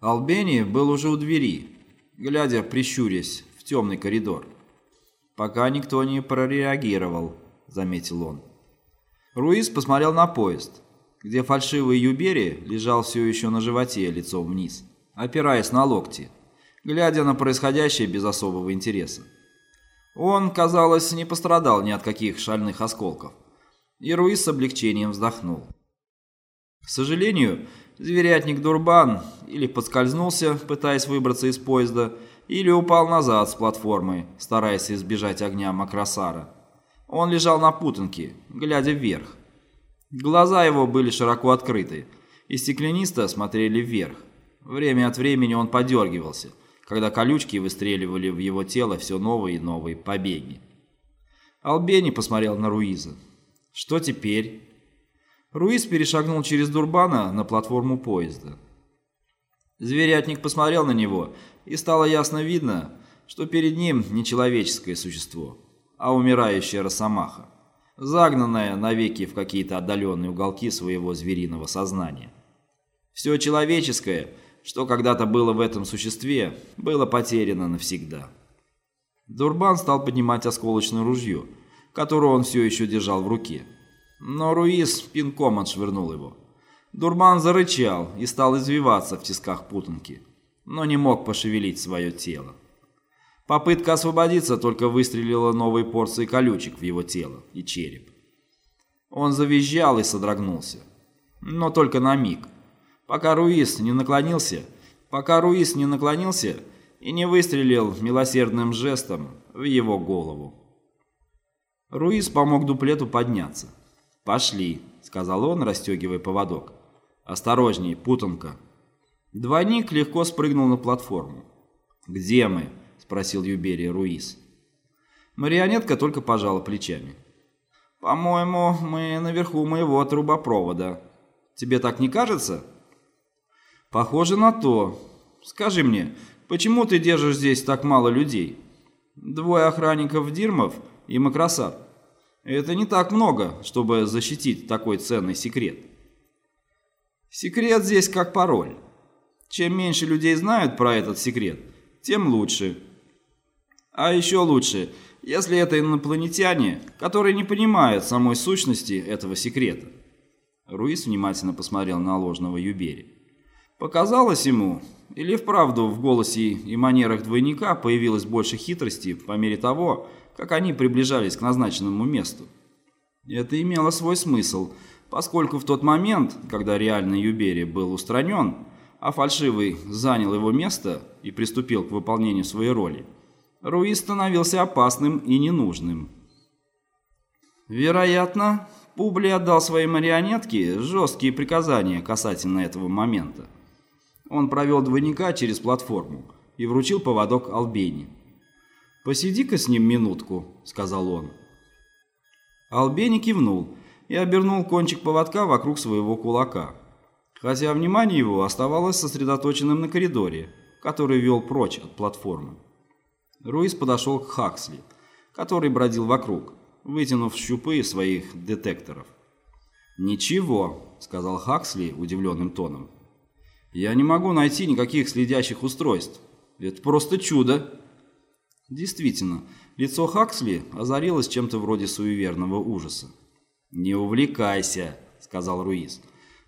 Албени был уже у двери, глядя, прищурясь, в темный коридор. «Пока никто не прореагировал», — заметил он. Руис посмотрел на поезд, где фальшивый Юбери лежал все еще на животе, лицом вниз, опираясь на локти, глядя на происходящее без особого интереса. Он, казалось, не пострадал ни от каких шальных осколков, и Руис с облегчением вздохнул. К сожалению, зверятник Дурбан или подскользнулся, пытаясь выбраться из поезда, или упал назад с платформы, стараясь избежать огня Макросара. Он лежал на путанке, глядя вверх. Глаза его были широко открыты, и стеклянисто смотрели вверх. Время от времени он подергивался, когда колючки выстреливали в его тело все новые и новые побеги. Албени посмотрел на Руиза. «Что теперь?» Руиз перешагнул через Дурбана на платформу поезда. Зверятник посмотрел на него, и стало ясно видно, что перед ним не человеческое существо, а умирающая росомаха, загнанная навеки в какие-то отдаленные уголки своего звериного сознания. Все человеческое, что когда-то было в этом существе, было потеряно навсегда. Дурбан стал поднимать осколочное ружье, которое он все еще держал в руке. Но Руис пинком отшвырнул его. Дурман зарычал и стал извиваться в тисках путанки, но не мог пошевелить свое тело. Попытка освободиться только выстрелила новой порцией колючек в его тело и череп. Он завизжал и содрогнулся, но только на миг, пока Руис не наклонился, пока Руис не наклонился и не выстрелил милосердным жестом в его голову. Руис помог дуплету подняться. «Пошли», — сказал он, расстегивая поводок. «Осторожней, путанка». Двойник легко спрыгнул на платформу. «Где мы?» — спросил Юберия Руис. Марионетка только пожала плечами. «По-моему, мы наверху моего трубопровода. Тебе так не кажется?» «Похоже на то. Скажи мне, почему ты держишь здесь так мало людей? Двое охранников Дирмов и Макросар. Это не так много, чтобы защитить такой ценный секрет. Секрет здесь как пароль. Чем меньше людей знают про этот секрет, тем лучше. А еще лучше, если это инопланетяне, которые не понимают самой сущности этого секрета. Руис внимательно посмотрел на ложного Юбери. Показалось ему, или вправду в голосе и манерах двойника появилось больше хитрости по мере того, как они приближались к назначенному месту. Это имело свой смысл, поскольку в тот момент, когда реальный Юбери был устранен, а фальшивый занял его место и приступил к выполнению своей роли, Руис становился опасным и ненужным. Вероятно, Публи отдал своей марионетке жесткие приказания касательно этого момента. Он провел двойника через платформу и вручил поводок Албени. «Посиди-ка с ним минутку», — сказал он. Албени кивнул и обернул кончик поводка вокруг своего кулака, хотя внимание его оставалось сосредоточенным на коридоре, который вел прочь от платформы. Руис подошел к Хаксли, который бродил вокруг, вытянув щупы своих детекторов. «Ничего», — сказал Хаксли удивленным тоном. «Я не могу найти никаких следящих устройств. Это просто чудо». Действительно, лицо Хаксли озарилось чем-то вроде суеверного ужаса. «Не увлекайся», — сказал Руиз.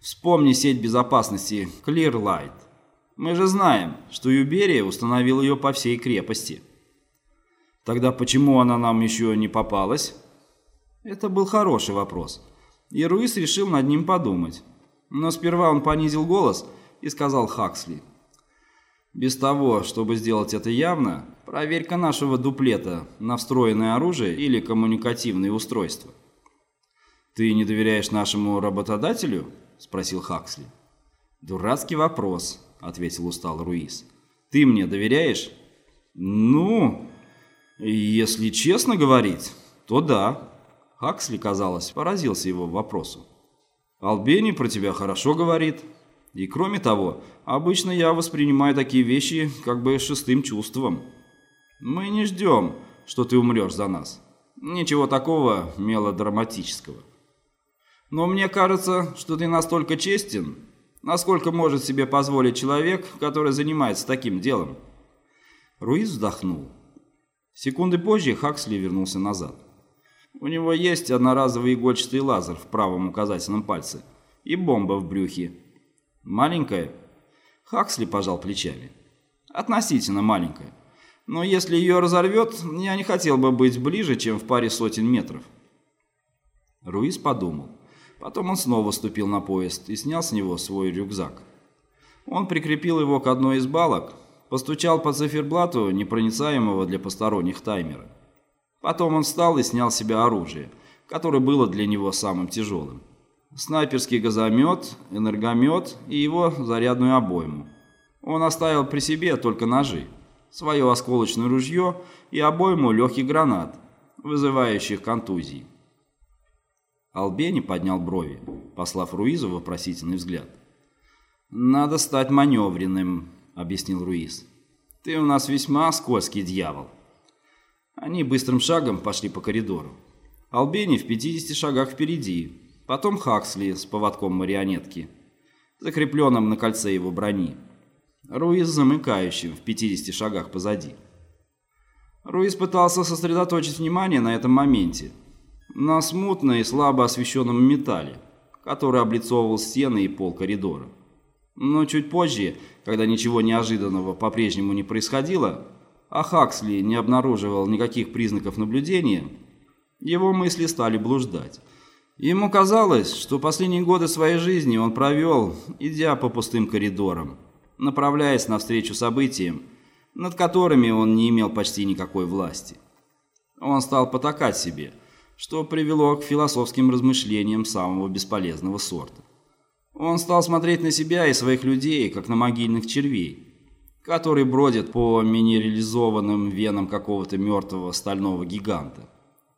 «Вспомни сеть безопасности Clearlight. Мы же знаем, что Юберия установил ее по всей крепости». «Тогда почему она нам еще не попалась?» Это был хороший вопрос, и Руис решил над ним подумать. Но сперва он понизил голос и сказал Хаксли. «Без того, чтобы сделать это явно, Проверь-ка нашего дуплета на встроенное оружие или коммуникативные устройства. «Ты не доверяешь нашему работодателю?» – спросил Хаксли. «Дурацкий вопрос», – ответил устал Руис. «Ты мне доверяешь?» «Ну, если честно говорить, то да». Хаксли, казалось, поразился его вопросу. «Албени про тебя хорошо говорит. И кроме того, обычно я воспринимаю такие вещи как бы шестым чувством». Мы не ждем, что ты умрешь за нас. Ничего такого мелодраматического. Но мне кажется, что ты настолько честен, Насколько может себе позволить человек, который занимается таким делом?» Руиз вздохнул. Секунды позже Хаксли вернулся назад. У него есть одноразовый игольчатый лазер в правом указательном пальце и бомба в брюхе. Маленькая? Хаксли пожал плечами. Относительно маленькая. Но если ее разорвет, я не хотел бы быть ближе, чем в паре сотен метров. Руиз подумал. Потом он снова ступил на поезд и снял с него свой рюкзак. Он прикрепил его к одной из балок, постучал по циферблату непроницаемого для посторонних таймера. Потом он встал и снял с себя оружие, которое было для него самым тяжелым. Снайперский газомет, энергомет и его зарядную обойму. Он оставил при себе только ножи, свое осколочное ружье и обойму легких гранат, вызывающих контузии. Албени поднял брови, послав Руизу вопросительный взгляд. «Надо стать маневренным», — объяснил Руиз. «Ты у нас весьма скользкий дьявол». Они быстрым шагом пошли по коридору. Албени в 50 шагах впереди, потом Хаксли с поводком марионетки, закрепленным на кольце его брони. Руиз замыкающим в 50 шагах позади. Руиз пытался сосредоточить внимание на этом моменте, на смутно и слабо освещенном металле, который облицовывал стены и пол коридора. Но чуть позже, когда ничего неожиданного по-прежнему не происходило, а Хаксли не обнаруживал никаких признаков наблюдения, его мысли стали блуждать. Ему казалось, что последние годы своей жизни он провел, идя по пустым коридорам, направляясь навстречу событиям, над которыми он не имел почти никакой власти. Он стал потакать себе, что привело к философским размышлениям самого бесполезного сорта. Он стал смотреть на себя и своих людей, как на могильных червей, которые бродят по минерализованным венам какого-то мертвого стального гиганта,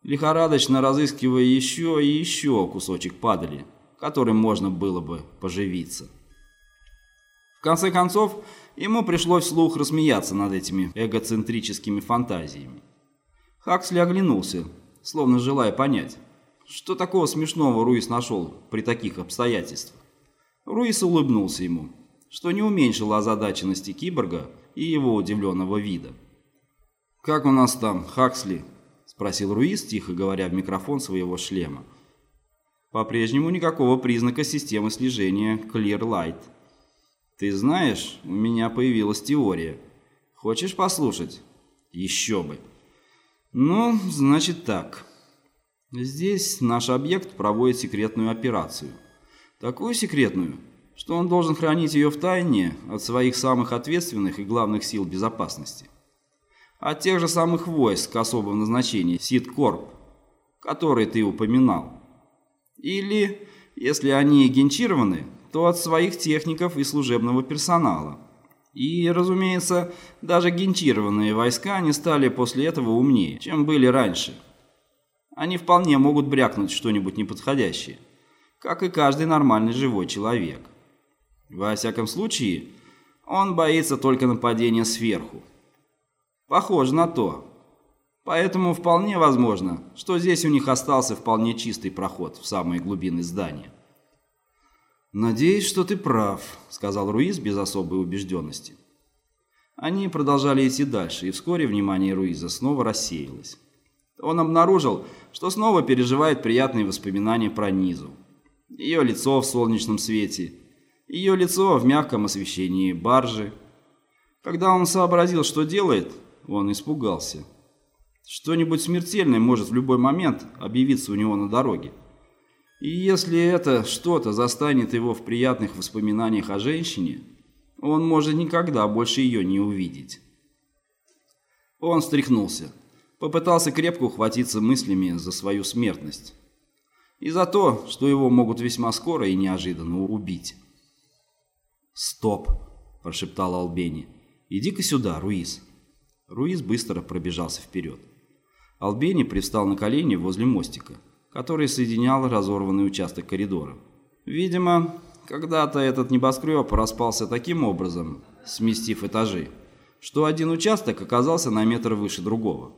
лихорадочно разыскивая еще и еще кусочек падали, которым можно было бы поживиться. В конце концов, ему пришлось вслух рассмеяться над этими эгоцентрическими фантазиями. Хаксли оглянулся, словно желая понять, что такого смешного Руис нашел при таких обстоятельствах. Руис улыбнулся ему что не уменьшило озадаченности киборга и его удивленного вида. «Как у нас там, Хаксли?» – спросил Руис, тихо говоря в микрофон своего шлема. «По-прежнему никакого признака системы слежения Clear Light. Ты знаешь, у меня появилась теория. Хочешь послушать?» «Еще бы!» «Ну, значит так. Здесь наш объект проводит секретную операцию. Такую секретную – что он должен хранить ее в тайне от своих самых ответственных и главных сил безопасности. От тех же самых войск особого назначения Сидкорп, которые ты упоминал. Или, если они генчированы, то от своих техников и служебного персонала. И, разумеется, даже генчированные войска не стали после этого умнее, чем были раньше. Они вполне могут брякнуть что-нибудь неподходящее, как и каждый нормальный живой человек. Во всяком случае, он боится только нападения сверху. Похоже на то. Поэтому вполне возможно, что здесь у них остался вполне чистый проход в самые глубины здания. «Надеюсь, что ты прав», — сказал Руиз без особой убежденности. Они продолжали идти дальше, и вскоре внимание Руиза снова рассеялось. Он обнаружил, что снова переживает приятные воспоминания про Низу. Ее лицо в солнечном свете, ее лицо в мягком освещении баржи. Когда он сообразил, что делает, он испугался. Что-нибудь смертельное может в любой момент объявиться у него на дороге. И если это что-то застанет его в приятных воспоминаниях о женщине, он может никогда больше ее не увидеть. Он встряхнулся, попытался крепко ухватиться мыслями за свою смертность и за то, что его могут весьма скоро и неожиданно убить. «Стоп!» – прошептал Албени. «Иди-ка сюда, Руиз!» Руиз быстро пробежался вперед. Албени привстал на колени возле мостика, который соединял разорванный участок коридора. Видимо, когда-то этот небоскреб распался таким образом, сместив этажи, что один участок оказался на метр выше другого.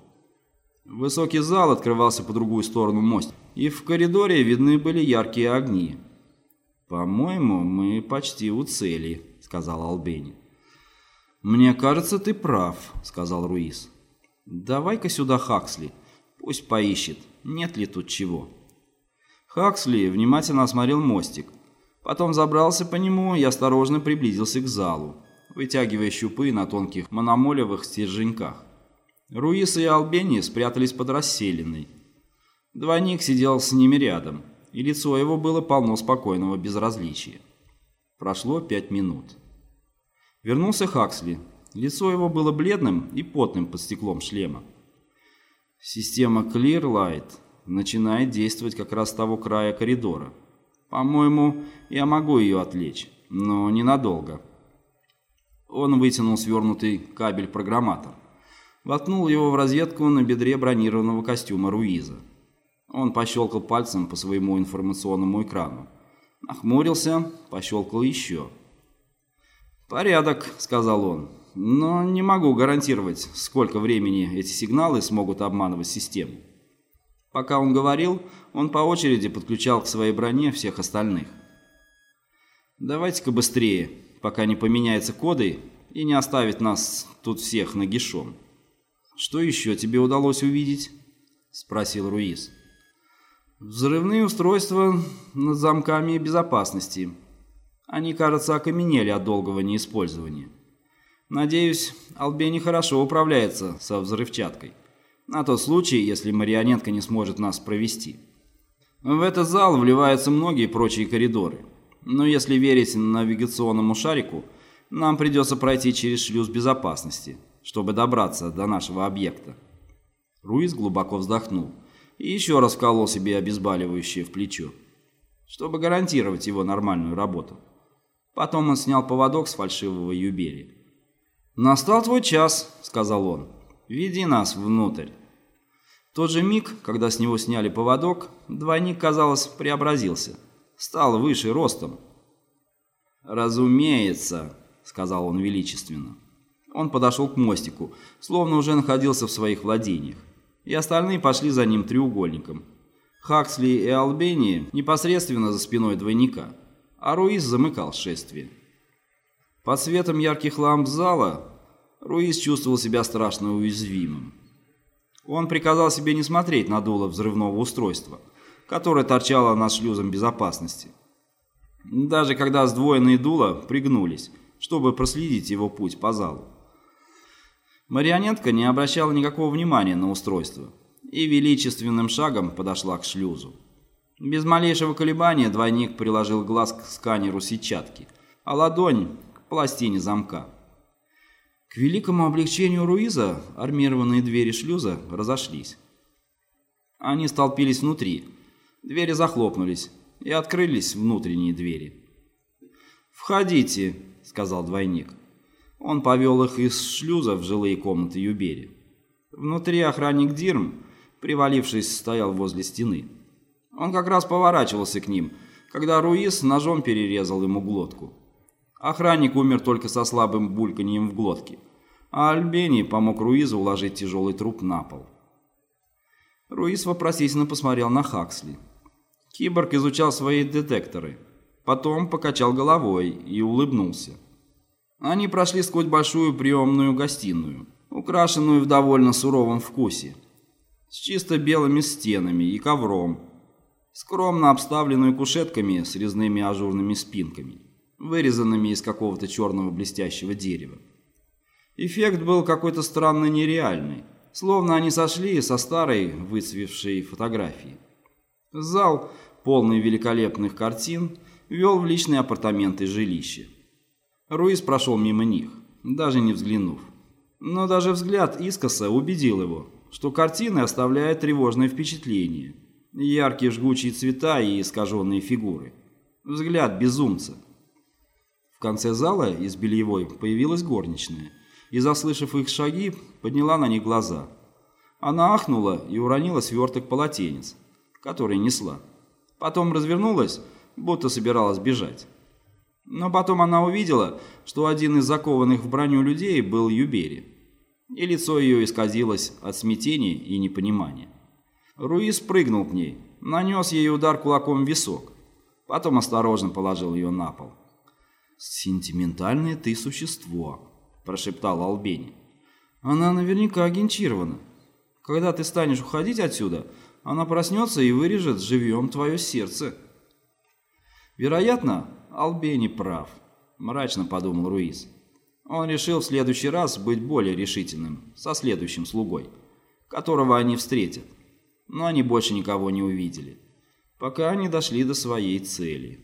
Высокий зал открывался по другую сторону моста, и в коридоре видны были яркие огни. «По-моему, мы почти у цели», — сказал Албени. «Мне кажется, ты прав», — сказал Руис. «Давай-ка сюда Хаксли, пусть поищет, нет ли тут чего». Хаксли внимательно осмотрел мостик, потом забрался по нему и осторожно приблизился к залу, вытягивая щупы на тонких мономолевых стерженьках. Руис и Албени спрятались под расселенной. Двойник сидел с ними рядом, и лицо его было полно спокойного безразличия. Прошло пять минут. Вернулся Хаксли. Лицо его было бледным и потным под стеклом шлема. Система Clear Light начинает действовать как раз с того края коридора. По-моему, я могу ее отвлечь, но ненадолго. Он вытянул свернутый кабель-программатор. Воткнул его в розетку на бедре бронированного костюма Руиза. Он пощелкал пальцем по своему информационному экрану. Нахмурился, пощелкал еще. «Порядок», — сказал он, — «но не могу гарантировать, сколько времени эти сигналы смогут обманывать систему». Пока он говорил, он по очереди подключал к своей броне всех остальных. «Давайте-ка быстрее, пока не поменяются коды и не оставит нас тут всех нагишом». «Что еще тебе удалось увидеть?» — спросил Руис. «Взрывные устройства над замками безопасности. Они, кажется, окаменели от долгого неиспользования. Надеюсь, Албени хорошо управляется со взрывчаткой. На тот случай, если марионетка не сможет нас провести. В этот зал вливаются многие прочие коридоры. Но если верить навигационному шарику, нам придется пройти через шлюз безопасности» чтобы добраться до нашего объекта. Руис глубоко вздохнул и еще раз вколол себе обезболивающее в плечо, чтобы гарантировать его нормальную работу. Потом он снял поводок с фальшивого юбери. «Настал твой час», — сказал он. «Веди нас внутрь». В тот же миг, когда с него сняли поводок, двойник, казалось, преобразился. Стал выше ростом. «Разумеется», — сказал он величественно. Он подошел к мостику, словно уже находился в своих владениях, и остальные пошли за ним треугольником. Хаксли и Албени непосредственно за спиной двойника, а Руис замыкал шествие. Под светом ярких ламп зала Руис чувствовал себя страшно уязвимым. Он приказал себе не смотреть на дуло взрывного устройства, которое торчало над шлюзом безопасности. Даже когда сдвоенные дула пригнулись, чтобы проследить его путь по залу. Марионетка не обращала никакого внимания на устройство и величественным шагом подошла к шлюзу. Без малейшего колебания двойник приложил глаз к сканеру сетчатки, а ладонь пластине замка. К великому облегчению Руиза армированные двери шлюза разошлись. Они столпились внутри, двери захлопнулись и открылись внутренние двери. «Входите», — сказал двойник. Он повел их из шлюза в жилые комнаты Юбери. Внутри охранник Дирм, привалившись, стоял возле стены. Он как раз поворачивался к ним, когда Руис ножом перерезал ему глотку. Охранник умер только со слабым бульканьем в глотке, а Альбени помог Руизу уложить тяжелый труп на пол. Руис вопросительно посмотрел на Хаксли. Киборг изучал свои детекторы, потом покачал головой и улыбнулся. Они прошли сквозь большую приемную гостиную, украшенную в довольно суровом вкусе, с чисто белыми стенами и ковром, скромно обставленную кушетками с резными ажурными спинками, вырезанными из какого-то черного блестящего дерева. Эффект был какой-то странно нереальный, словно они сошли со старой выцвевшей фотографии. Зал, полный великолепных картин, вел в личные апартаменты жилища. Руис прошел мимо них, даже не взглянув. Но даже взгляд искоса убедил его, что картины оставляют тревожное впечатление. Яркие жгучие цвета и искаженные фигуры. Взгляд безумца. Конце зала из бельевой появилась горничная и, заслышав их шаги, подняла на них глаза. Она ахнула и уронила сверток полотенец, который несла. Потом развернулась, будто собиралась бежать. Но потом она увидела, что один из закованных в броню людей был Юбери, и лицо ее исказилось от смятения и непонимания. Руис прыгнул к ней, нанес ей удар кулаком в висок. Потом осторожно положил ее на пол. «Сентиментальное ты существо», – прошептал Албени. «Она наверняка агенчирована. Когда ты станешь уходить отсюда, она проснется и вырежет живьем твое сердце». «Вероятно, Албени прав», – мрачно подумал Руиз. Он решил в следующий раз быть более решительным, со следующим слугой, которого они встретят. Но они больше никого не увидели, пока они дошли до своей цели.